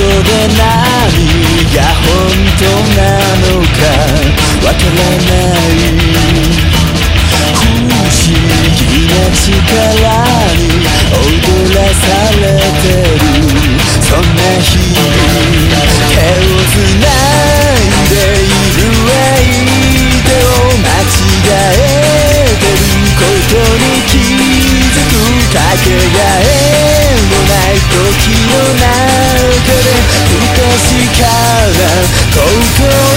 で何が本当なのかわからない不思議な力に踊らされてるそんな日手をつないでいる相手を間違えてることに気づくかけがえない時の中で不から遠く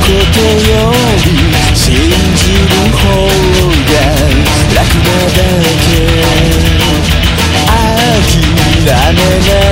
ことより信じる方が楽なだけ。諦めない。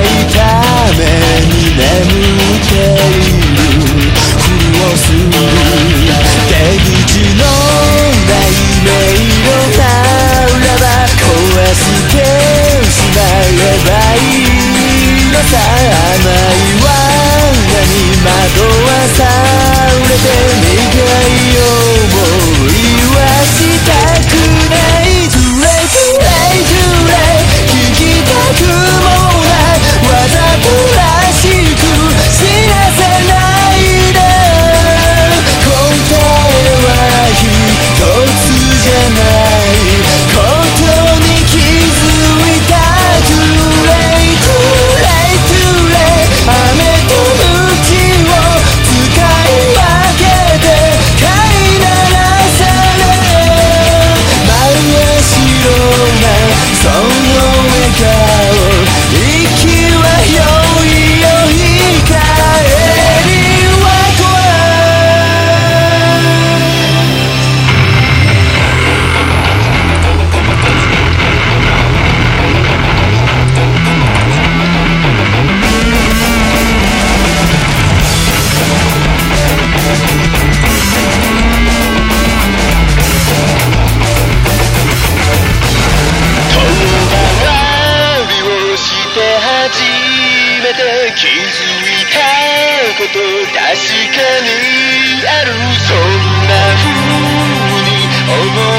めて気づいたこと確かにあるそんな風に思う